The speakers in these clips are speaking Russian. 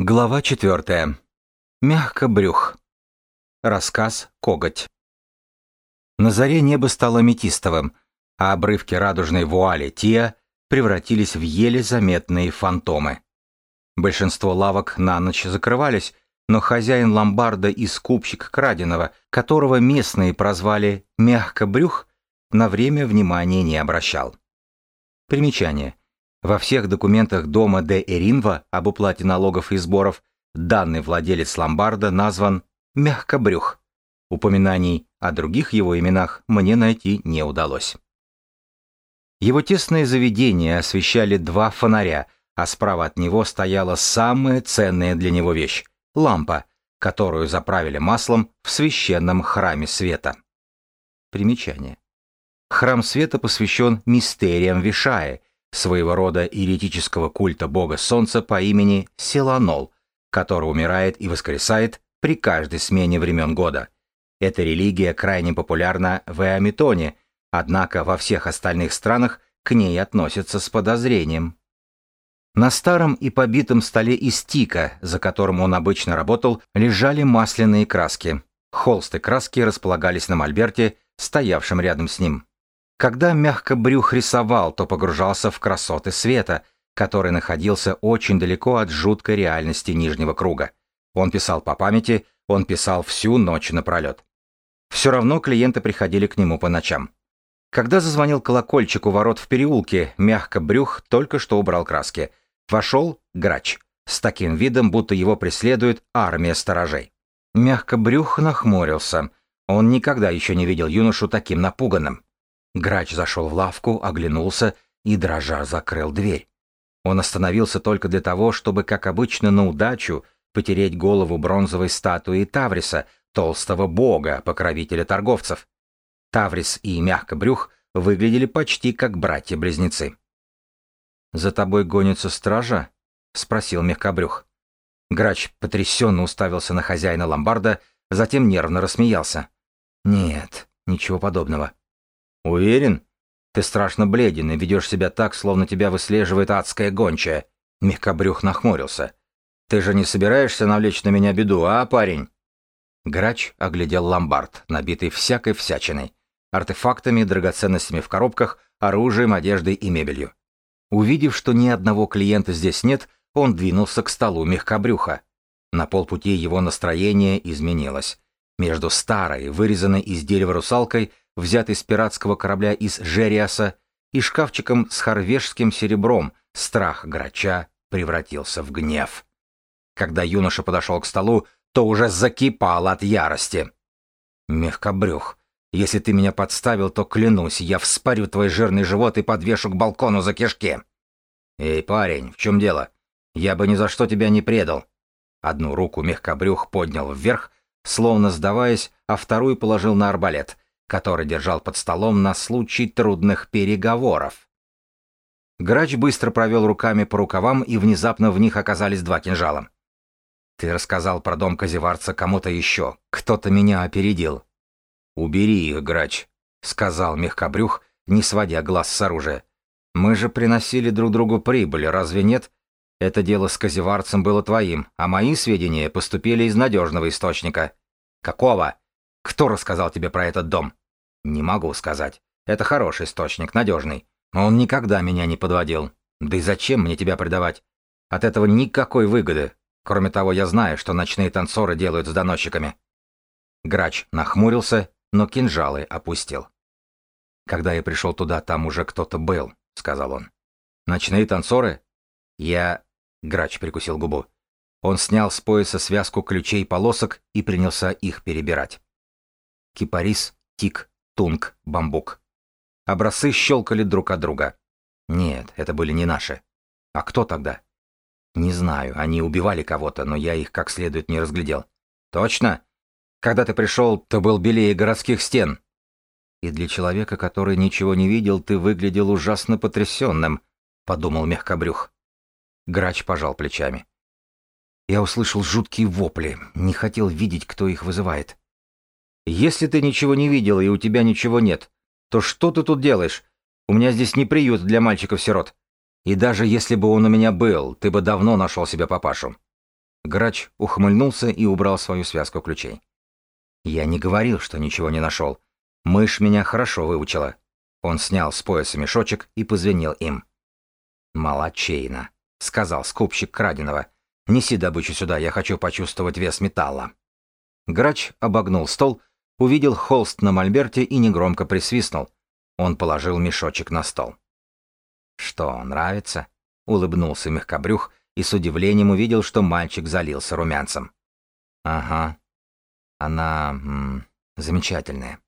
Глава четвертая. Мягко брюх. Рассказ «Коготь». На заре небо стало метистовым, а обрывки радужной вуали Тия превратились в еле заметные фантомы. Большинство лавок на ночь закрывались, но хозяин ломбарда и скупщик краденого, которого местные прозвали «мягко брюх», на время внимания не обращал. Примечание. Во всех документах дома де Эринва об уплате налогов и сборов данный владелец ломбарда назван «мягкобрюх». Упоминаний о других его именах мне найти не удалось. Его тесное заведение освещали два фонаря, а справа от него стояла самая ценная для него вещь — лампа, которую заправили маслом в священном храме света. Примечание. Храм света посвящен мистериям Вишаи, своего рода иеретического культа бога солнца по имени Селанол, который умирает и воскресает при каждой смене времен года. Эта религия крайне популярна в Эамитоне, однако во всех остальных странах к ней относятся с подозрением. На старом и побитом столе из тика, за которым он обычно работал, лежали масляные краски. Холсты краски располагались на мольберте, стоявшем рядом с ним. Когда мягко брюх рисовал, то погружался в красоты света, который находился очень далеко от жуткой реальности нижнего круга. Он писал по памяти, он писал всю ночь напролет. Все равно клиенты приходили к нему по ночам. Когда зазвонил колокольчик у ворот в переулке, мягко брюх только что убрал краски. Вошел грач, с таким видом, будто его преследует армия сторожей. Мягко брюх нахмурился. Он никогда еще не видел юношу таким напуганным. Грач зашел в лавку, оглянулся и, дрожа, закрыл дверь. Он остановился только для того, чтобы, как обычно, на удачу потереть голову бронзовой статуи Тавриса, толстого бога, покровителя торговцев. Таврис и Мягкобрюх выглядели почти как братья-близнецы. «За тобой гонится стража?» — спросил Мягкобрюх. Грач потрясенно уставился на хозяина ломбарда, затем нервно рассмеялся. «Нет, ничего подобного. «Уверен? Ты страшно бледен и ведешь себя так, словно тебя выслеживает адская гончая». Мягкобрюх нахмурился. «Ты же не собираешься навлечь на меня беду, а, парень?» Грач оглядел ломбард, набитый всякой всячиной. Артефактами, драгоценностями в коробках, оружием, одеждой и мебелью. Увидев, что ни одного клиента здесь нет, он двинулся к столу мягкобрюха. На полпути его настроение изменилось. Между старой, вырезанной из дерева русалкой, взятый с пиратского корабля из Жериаса, и шкафчиком с хорвежским серебром, страх грача превратился в гнев. Когда юноша подошел к столу, то уже закипал от ярости. «Мягкобрюх, если ты меня подставил, то клянусь, я вспорю твой жирный живот и подвешу к балкону за кишки». «Эй, парень, в чем дело? Я бы ни за что тебя не предал». Одну руку мягкобрюх поднял вверх, словно сдаваясь, а вторую положил на арбалет — который держал под столом на случай трудных переговоров. Грач быстро провел руками по рукавам, и внезапно в них оказались два кинжала. «Ты рассказал про дом Казеварца кому-то еще. Кто-то меня опередил». «Убери их, Грач», — сказал мягкобрюх, не сводя глаз с оружия. «Мы же приносили друг другу прибыль, разве нет? Это дело с Казеварцем было твоим, а мои сведения поступили из надежного источника». «Какого? Кто рассказал тебе про этот дом?» Не могу сказать. Это хороший источник, надежный. Он никогда меня не подводил. Да и зачем мне тебя предавать? От этого никакой выгоды. Кроме того, я знаю, что ночные танцоры делают с доносчиками. Грач нахмурился, но кинжалы опустил. Когда я пришел туда, там уже кто-то был, сказал он. Ночные танцоры? Я... Грач прикусил губу. Он снял с пояса связку ключей полосок и принялся их перебирать. Кипарис, тик, тунг, бамбук. Образцы щелкали друг от друга. Нет, это были не наши. А кто тогда? Не знаю, они убивали кого-то, но я их как следует не разглядел. Точно? Когда ты пришел, то был белее городских стен. И для человека, который ничего не видел, ты выглядел ужасно потрясенным, подумал мягкобрюх. Грач пожал плечами. Я услышал жуткие вопли, не хотел видеть, кто их вызывает. Если ты ничего не видел и у тебя ничего нет, то что ты тут делаешь? У меня здесь не приют для мальчиков-сирот. И даже если бы он у меня был, ты бы давно нашел себе папашу. Грач ухмыльнулся и убрал свою связку ключей. Я не говорил, что ничего не нашел. Мышь меня хорошо выучила. Он снял с пояса мешочек и позвенел им. «Молодчейно», — сказал скупщик краденого. «Неси добычу сюда, я хочу почувствовать вес металла». Грач обогнул стол, увидел холст на мольберте и негромко присвистнул. Он положил мешочек на стол. «Что, нравится?» — улыбнулся мягкобрюх и с удивлением увидел, что мальчик залился румянцем. «Ага. Она... М -м, замечательная».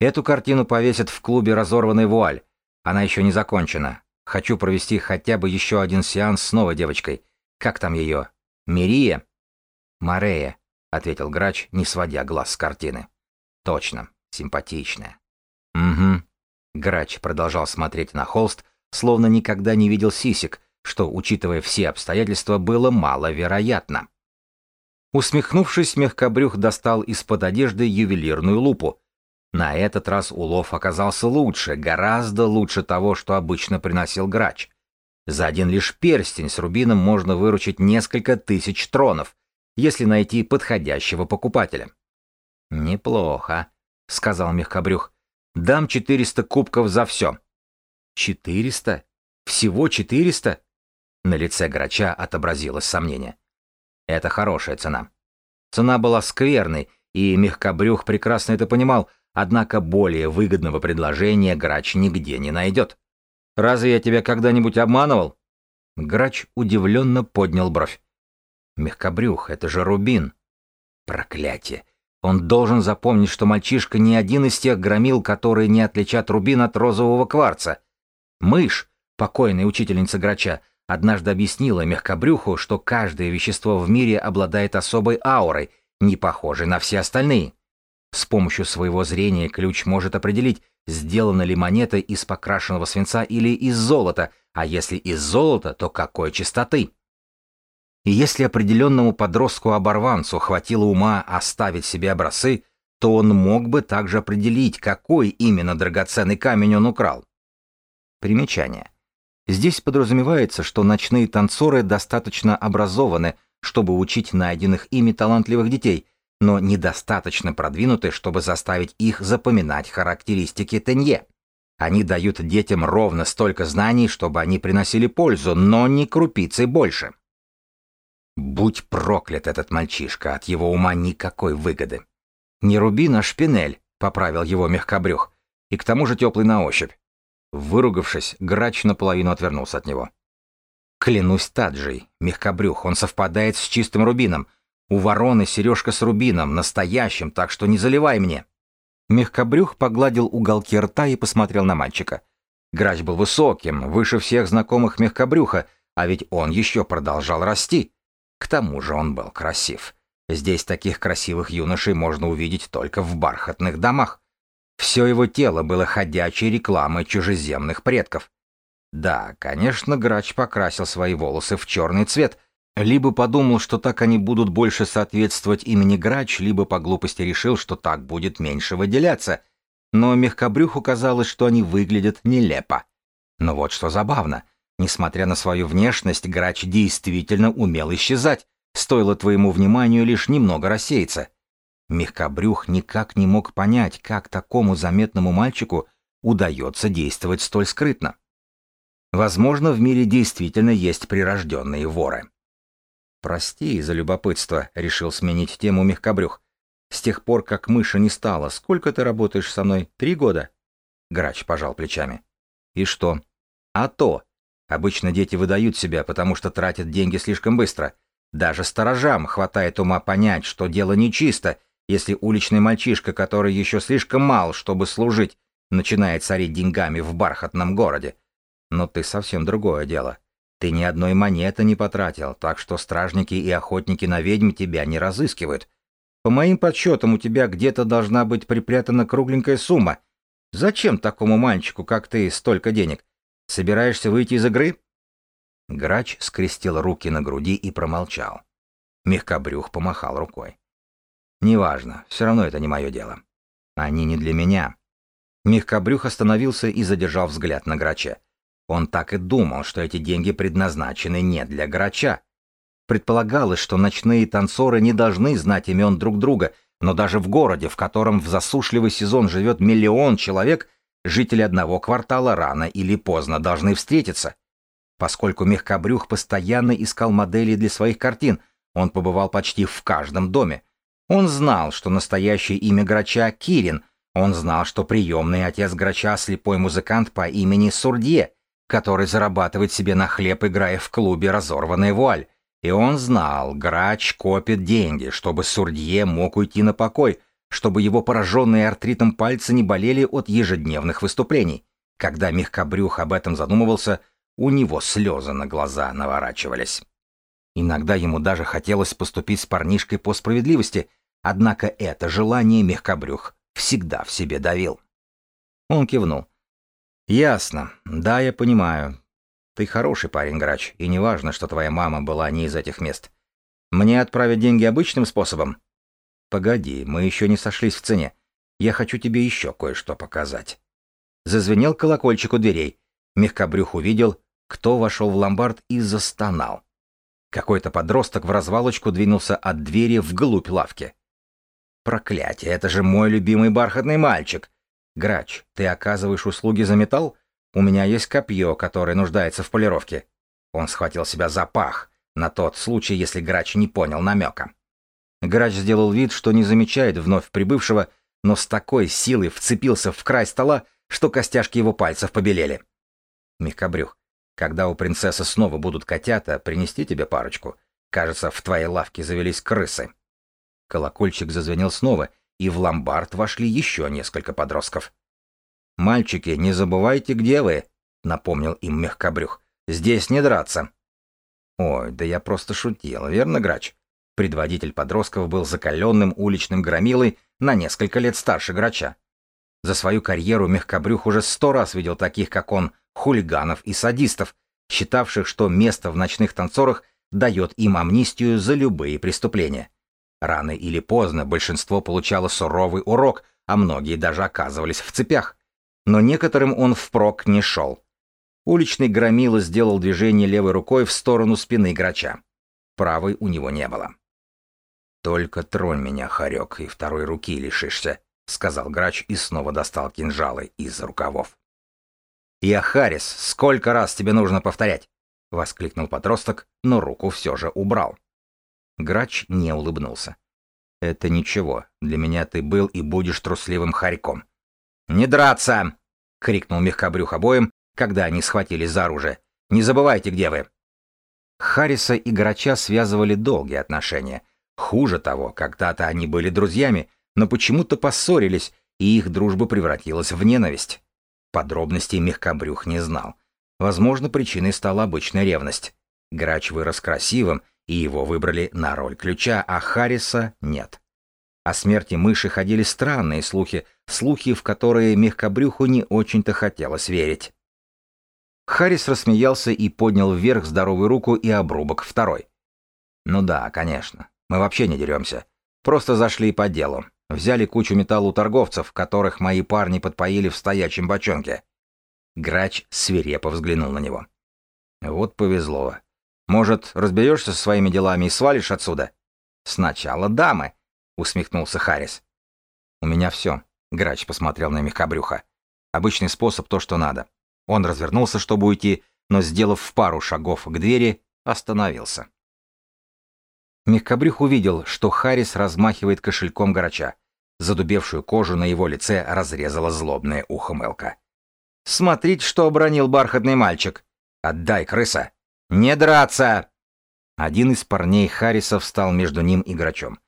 Эту картину повесят в клубе «Разорванный вуаль». Она еще не закончена. Хочу провести хотя бы еще один сеанс с новой девочкой. Как там ее? Мирия? Марея, ответил грач, не сводя глаз с картины. Точно, симпатичная. Угу. Грач продолжал смотреть на холст, словно никогда не видел сисек, что, учитывая все обстоятельства, было маловероятно. Усмехнувшись, мягкобрюх достал из-под одежды ювелирную лупу, на этот раз улов оказался лучше, гораздо лучше того, что обычно приносил грач. За один лишь перстень с рубином можно выручить несколько тысяч тронов, если найти подходящего покупателя. «Неплохо», — сказал мягкобрюх. «Дам 400 кубков за все». «Четыреста? Всего четыреста?» На лице грача отобразилось сомнение. «Это хорошая цена». Цена была скверной, и мягкобрюх прекрасно это понимал — Однако более выгодного предложения Грач нигде не найдет. «Разве я тебя когда-нибудь обманывал?» Грач удивленно поднял бровь. «Мягкобрюх, это же Рубин». Проклятие. Он должен запомнить, что мальчишка не один из тех громил, которые не отличат рубин от розового кварца. Мышь, покойная учительница Грача, однажды объяснила мягкобрюху, что каждое вещество в мире обладает особой аурой, не похожей на все остальные. С помощью своего зрения ключ может определить, сделана ли монета из покрашенного свинца или из золота, а если из золота, то какой чистоты. И если определенному подростку-оборванцу хватило ума оставить себе образцы, то он мог бы также определить, какой именно драгоценный камень он украл. Примечание. Здесь подразумевается, что ночные танцоры достаточно образованы, чтобы учить найденных ими талантливых детей, но недостаточно продвинуты, чтобы заставить их запоминать характеристики Тенье. Они дают детям ровно столько знаний, чтобы они приносили пользу, но не крупицы больше. Будь проклят этот мальчишка, от его ума никакой выгоды. Не рубин, а шпинель, поправил его мягкобрюх, и к тому же теплый на ощупь. Выругавшись, грач наполовину отвернулся от него. Клянусь Таджей, мягкобрюх, он совпадает с чистым рубином, у вороны сережка с рубином, настоящим, так что не заливай мне. Мягкобрюх погладил уголки рта и посмотрел на мальчика. Грач был высоким, выше всех знакомых мягкобрюха, а ведь он еще продолжал расти. К тому же он был красив. Здесь таких красивых юношей можно увидеть только в бархатных домах. Все его тело было ходячей рекламой чужеземных предков. Да, конечно, Грач покрасил свои волосы в черный цвет — либо подумал, что так они будут больше соответствовать имени Грач, либо по глупости решил, что так будет меньше выделяться. Но мягкобрюху казалось, что они выглядят нелепо. Но вот что забавно. Несмотря на свою внешность, Грач действительно умел исчезать. Стоило твоему вниманию лишь немного рассеяться. Мягкобрюх никак не мог понять, как такому заметному мальчику удается действовать столь скрытно. Возможно, в мире действительно есть прирожденные воры. «Прости за любопытство», — решил сменить тему мягкобрюх. «С тех пор, как мыша не стало, сколько ты работаешь со мной? Три года?» Грач пожал плечами. «И что?» «А то! Обычно дети выдают себя, потому что тратят деньги слишком быстро. Даже сторожам хватает ума понять, что дело нечисто, если уличный мальчишка, который еще слишком мал, чтобы служить, начинает царить деньгами в бархатном городе. Но ты совсем другое дело. Ты ни одной монеты не потратил, так что стражники и охотники на ведьм тебя не разыскивают. По моим подсчетам, у тебя где-то должна быть припрятана кругленькая сумма. Зачем такому мальчику, как ты, столько денег? Собираешься выйти из игры?» Грач скрестил руки на груди и промолчал. Мягкобрюх помахал рукой. «Неважно, все равно это не мое дело. Они не для меня». Мягкобрюх остановился и задержал взгляд на Грача. Он так и думал, что эти деньги предназначены не для грача. Предполагалось, что ночные танцоры не должны знать имен друг друга, но даже в городе, в котором в засушливый сезон живет миллион человек, жители одного квартала рано или поздно должны встретиться. Поскольку Мехкобрюх постоянно искал модели для своих картин, он побывал почти в каждом доме. Он знал, что настоящее имя Грача — Кирин. Он знал, что приемный отец Грача — слепой музыкант по имени Сурдье, который зарабатывает себе на хлеб, играя в клубе «Разорванная вуаль». И он знал, Грач копит деньги, чтобы Сурдье мог уйти на покой, чтобы его пораженные артритом пальцы не болели от ежедневных выступлений. Когда мягкобрюх об этом задумывался, у него слезы на глаза наворачивались. Иногда ему даже хотелось поступить с парнишкой по справедливости, однако это желание мягкобрюх всегда в себе давил. Он кивнул. «Ясно. Да, я понимаю. Ты хороший парень, Грач, и не важно, что твоя мама была не из этих мест. Мне отправить деньги обычным способом? Погоди, мы еще не сошлись в цене. Я хочу тебе еще кое-что показать. Зазвенел колокольчик у дверей. Мягкобрюх увидел, кто вошел в ломбард и застонал. Какой-то подросток в развалочку двинулся от двери вглубь лавки. Проклятие, это же мой любимый бархатный мальчик. Грач, ты оказываешь услуги за металл? У меня есть копье, которое нуждается в полировке. Он схватил себя за пах, на тот случай, если Грач не понял намека. Грач сделал вид, что не замечает вновь прибывшего, но с такой силой вцепился в край стола, что костяшки его пальцев побелели. Мягкобрюх, когда у принцессы снова будут котята, принести тебе парочку. Кажется, в твоей лавке завелись крысы. Колокольчик зазвенел снова, и в ломбард вошли еще несколько подростков. «Мальчики, не забывайте, где вы», — напомнил им мягкобрюх. «Здесь не драться». «Ой, да я просто шутил, верно, Грач?» Предводитель подростков был закаленным уличным громилой на несколько лет старше Грача. За свою карьеру мягкобрюх уже сто раз видел таких, как он, хулиганов и садистов, считавших, что место в ночных танцорах дает им амнистию за любые преступления. Рано или поздно большинство получало суровый урок, а многие даже оказывались в цепях но некоторым он впрок не шел. Уличный громила сделал движение левой рукой в сторону спины грача. Правой у него не было. «Только тронь меня, хорек, и второй руки лишишься», — сказал грач и снова достал кинжалы из рукавов. «Я Харрис, сколько раз тебе нужно повторять?» — воскликнул подросток, но руку все же убрал. Грач не улыбнулся. «Это ничего, для меня ты был и будешь трусливым хорьком. «Не драться!» — крикнул мягкобрюх обоим, когда они схватились за оружие. «Не забывайте, где вы!» Харриса и Грача связывали долгие отношения. Хуже того, когда-то они были друзьями, но почему-то поссорились, и их дружба превратилась в ненависть. Подробностей мягкобрюх не знал. Возможно, причиной стала обычная ревность. Грач вырос красивым, и его выбрали на роль ключа, а Харриса нет. О смерти мыши ходили странные слухи, слухи, в которые мягкобрюху не очень-то хотелось верить. Харрис рассмеялся и поднял вверх здоровую руку и обрубок второй. «Ну да, конечно. Мы вообще не деремся. Просто зашли по делу. Взяли кучу металла у торговцев, которых мои парни подпоили в стоячем бочонке». Грач свирепо взглянул на него. «Вот повезло. Может, разберешься со своими делами и свалишь отсюда?» «Сначала дамы», — усмехнулся Харрис. «У меня все», — Грач посмотрел на мягкобрюха. «Обычный способ то, что надо». Он развернулся, чтобы уйти, но, сделав пару шагов к двери, остановился. Мягкобрюх увидел, что Харрис размахивает кошельком Грача. Задубевшую кожу на его лице разрезала злобная ухмылка. «Смотрите, что обронил бархатный мальчик! Отдай, крыса! Не драться!» Один из парней Харриса встал между ним и Грачом.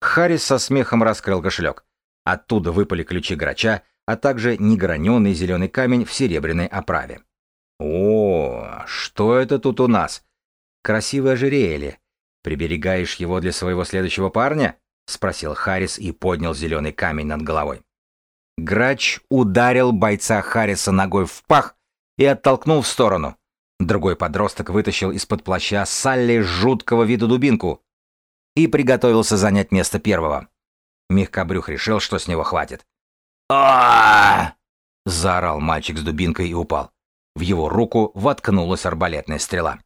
Харрис со смехом раскрыл кошелек. Оттуда выпали ключи грача, а также неграненый зеленый камень в серебряной оправе. «О, что это тут у нас? Красивое ожерелье. Приберегаешь его для своего следующего парня?» — спросил Харрис и поднял зеленый камень над головой. Грач ударил бойца Харриса ногой в пах и оттолкнул в сторону. Другой подросток вытащил из-под плаща Салли жуткого вида дубинку и приготовился занять место первого. Мягкобрюх решил, что с него хватит. а заорал мальчик с дубинкой и упал. В его руку воткнулась арбалетная стрела.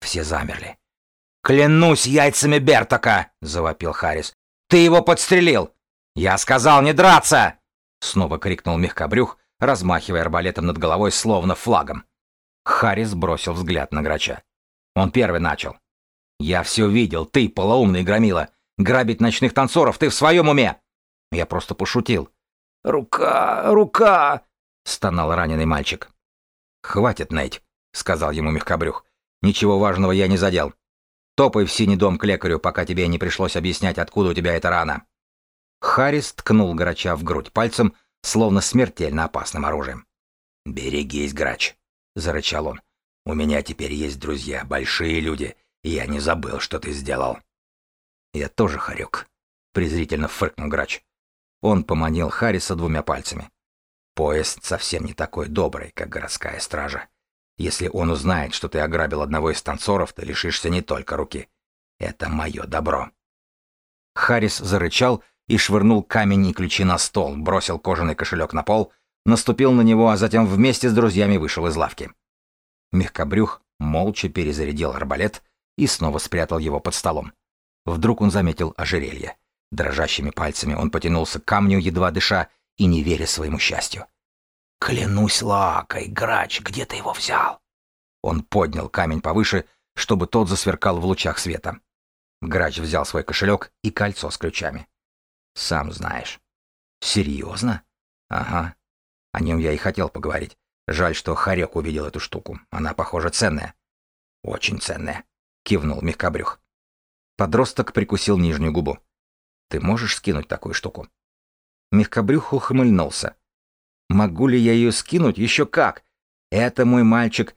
Все замерли. «Клянусь яйцами Бертока!» — завопил Харрис. «Ты его подстрелил!» «Я сказал не драться!» — снова крикнул мягкобрюх, размахивая арбалетом над головой, словно флагом. Харрис бросил взгляд на грача. Он первый начал. «Я все видел, ты, полоумный громила. Грабить ночных танцоров, ты в своем уме!» Я просто пошутил. «Рука, рука!» — стонал раненый мальчик. «Хватит ныть», — сказал ему мягкобрюх. «Ничего важного я не задел. Топай в синий дом к лекарю, пока тебе не пришлось объяснять, откуда у тебя эта рана». Харрис ткнул грача в грудь пальцем, словно смертельно опасным оружием. «Берегись, грач», — зарычал он. «У меня теперь есть друзья, большие люди, и я не забыл, что ты сделал». «Я тоже хорек», — презрительно фыркнул грач. Он поманил Харриса двумя пальцами. «Поезд совсем не такой добрый, как городская стража. Если он узнает, что ты ограбил одного из танцоров, ты лишишься не только руки. Это мое добро». Харрис зарычал и швырнул камень и ключи на стол, бросил кожаный кошелек на пол, наступил на него, а затем вместе с друзьями вышел из лавки. Мягкобрюх молча перезарядил арбалет и снова спрятал его под столом. Вдруг он заметил ожерелье. Дрожащими пальцами он потянулся к камню, едва дыша, и не веря своему счастью. «Клянусь лакой, грач, где ты его взял?» Он поднял камень повыше, чтобы тот засверкал в лучах света. Грач взял свой кошелек и кольцо с ключами. «Сам знаешь». «Серьезно?» «Ага. О нем я и хотел поговорить. Жаль, что Харек увидел эту штуку. Она, похоже, ценная». «Очень ценная», — кивнул мягкобрюх. Подросток прикусил нижнюю губу. «Ты можешь скинуть такую штуку?» Мягкобрюх ухмыльнулся. Могу ли я ее скинуть? Еще как! Это мой мальчик.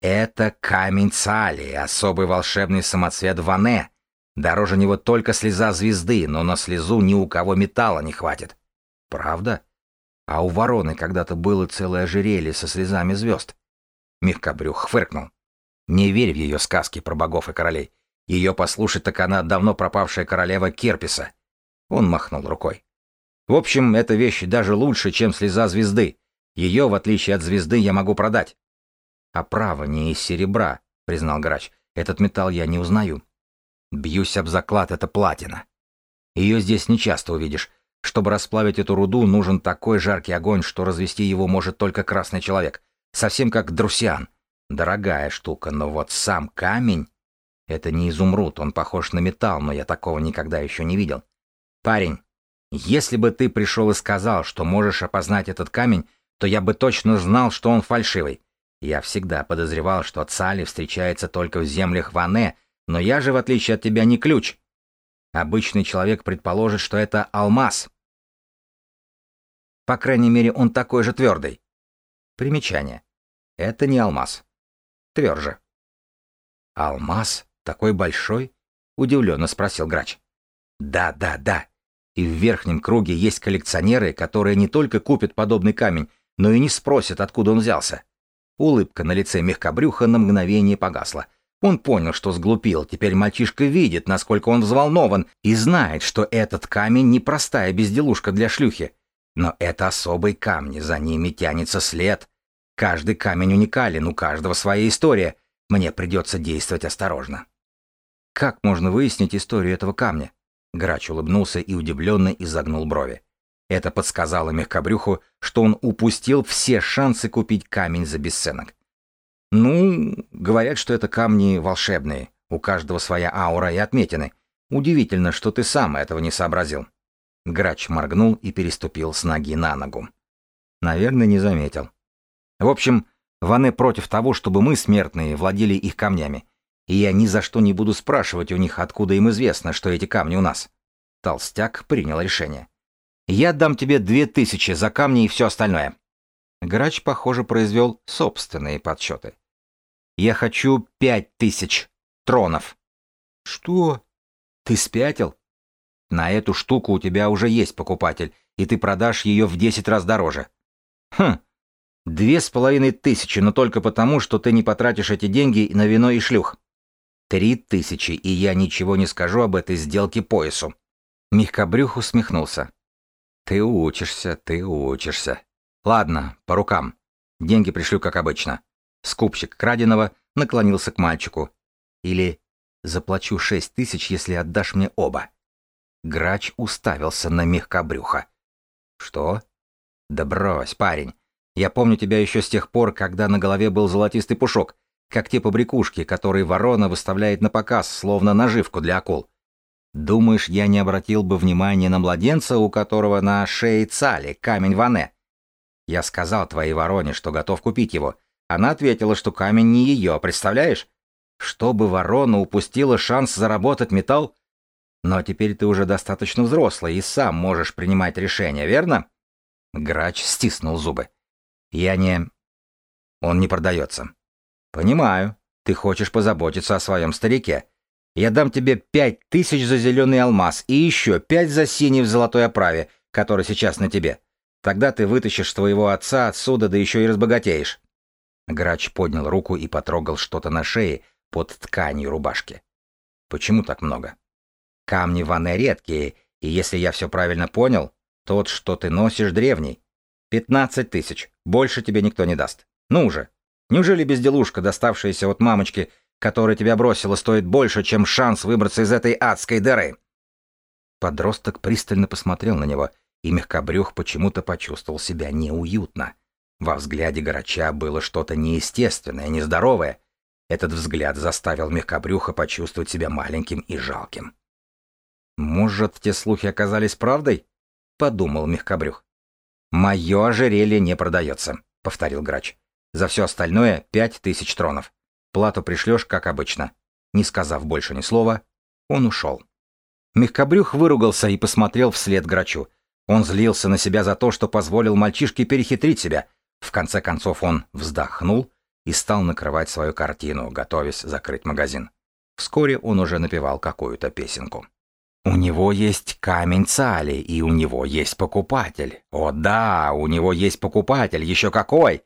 Это камень Цали, особый волшебный самоцвет Ване. Дороже него только слеза звезды, но на слезу ни у кого металла не хватит. Правда? А у вороны когда-то было целое ожерелье со слезами звезд. Мягкобрюх фыркнул. Не верь в ее сказки про богов и королей. Ее послушать так она давно пропавшая королева Керписа. Он махнул рукой. В общем, эта вещь даже лучше, чем слеза звезды. Ее, в отличие от звезды, я могу продать. А право не из серебра, признал грач. Этот металл я не узнаю. Бьюсь об заклад, это платина. Ее здесь не часто увидишь. Чтобы расплавить эту руду, нужен такой жаркий огонь, что развести его может только красный человек. Совсем как друсиан. Дорогая штука, но вот сам камень... Это не изумруд, он похож на металл, но я такого никогда еще не видел. Парень, если бы ты пришел и сказал, что можешь опознать этот камень, то я бы точно знал, что он фальшивый. Я всегда подозревал, что Цали встречается только в землях Ване, но я же, в отличие от тебя, не ключ. Обычный человек предположит, что это алмаз. По крайней мере, он такой же твердый. Примечание. Это не алмаз. Тверже. Алмаз? Такой большой? Удивленно спросил грач. Да, да, да. И в верхнем круге есть коллекционеры, которые не только купят подобный камень, но и не спросят, откуда он взялся. Улыбка на лице мягкобрюха на мгновение погасла. Он понял, что сглупил, теперь мальчишка видит, насколько он взволнован, и знает, что этот камень не простая безделушка для шлюхи. Но это особые камни, за ними тянется след. Каждый камень уникален, у каждого своя история. Мне придется действовать осторожно. Как можно выяснить историю этого камня? Грач улыбнулся и удивленно изогнул брови. Это подсказало мягкобрюху, что он упустил все шансы купить камень за бесценок. «Ну, говорят, что это камни волшебные, у каждого своя аура и отметины. Удивительно, что ты сам этого не сообразил». Грач моргнул и переступил с ноги на ногу. Наверное, не заметил. В общем, Ване против того, чтобы мы, смертные, владели их камнями, и я ни за что не буду спрашивать у них, откуда им известно, что эти камни у нас. Толстяк принял решение. Я дам тебе две тысячи за камни и все остальное. Грач, похоже, произвел собственные подсчеты. Я хочу пять тысяч тронов. Что? Ты спятил? На эту штуку у тебя уже есть покупатель, и ты продашь ее в десять раз дороже. Хм, две с половиной тысячи, но только потому, что ты не потратишь эти деньги на вино и шлюх. Три тысячи, и я ничего не скажу об этой сделке поясу. Мягкобрюх усмехнулся. Ты учишься, ты учишься. Ладно, по рукам. Деньги пришлю, как обычно. Скупщик краденого наклонился к мальчику. Или Заплачу шесть тысяч, если отдашь мне оба. Грач уставился на мягкобрюха. Что? Да брось, парень. Я помню тебя еще с тех пор, когда на голове был золотистый пушок, как те побрякушки, которые ворона выставляет на показ, словно наживку для акул. Думаешь, я не обратил бы внимания на младенца, у которого на шее цали камень ване? Я сказал твоей вороне, что готов купить его. Она ответила, что камень не ее, представляешь? Чтобы ворона упустила шанс заработать металл? Но теперь ты уже достаточно взрослый и сам можешь принимать решения, верно? Грач стиснул зубы. Я не... Он не продается. Понимаю. Ты хочешь позаботиться о своем старике. Я дам тебе пять тысяч за зеленый алмаз и еще пять за синий в золотой оправе, который сейчас на тебе. Тогда ты вытащишь твоего отца отсюда, да еще и разбогатеешь. Грач поднял руку и потрогал что-то на шее под тканью рубашки. Почему так много? Камни ванны редкие, и если я все правильно понял, тот, что ты носишь, древний. Пятнадцать тысяч. Больше тебе никто не даст. Ну уже. Неужели безделушка, доставшаяся от мамочки, которая тебя бросила, стоит больше, чем шанс выбраться из этой адской дыры?» Подросток пристально посмотрел на него, и мягкобрюх почему-то почувствовал себя неуютно. Во взгляде Грача было что-то неестественное, нездоровое. Этот взгляд заставил мягкобрюха почувствовать себя маленьким и жалким. «Может, те слухи оказались правдой?» — подумал мягкобрюх. «Мое ожерелье не продается», — повторил Грач. «За все остальное пять тысяч тронов. Плату пришлешь, как обычно». Не сказав больше ни слова, он ушел. Мягкобрюх выругался и посмотрел вслед Грачу. Он злился на себя за то, что позволил мальчишке перехитрить себя. В конце концов он вздохнул и стал накрывать свою картину, готовясь закрыть магазин. Вскоре он уже напевал какую-то песенку. У него есть камень цали, и у него есть покупатель. О да, у него есть покупатель, еще какой!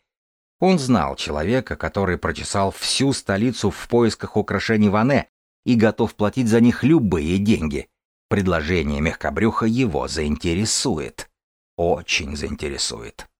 Он знал человека, который прочесал всю столицу в поисках украшений Ване и готов платить за них любые деньги. Предложение мягкобрюха его заинтересует. Очень заинтересует.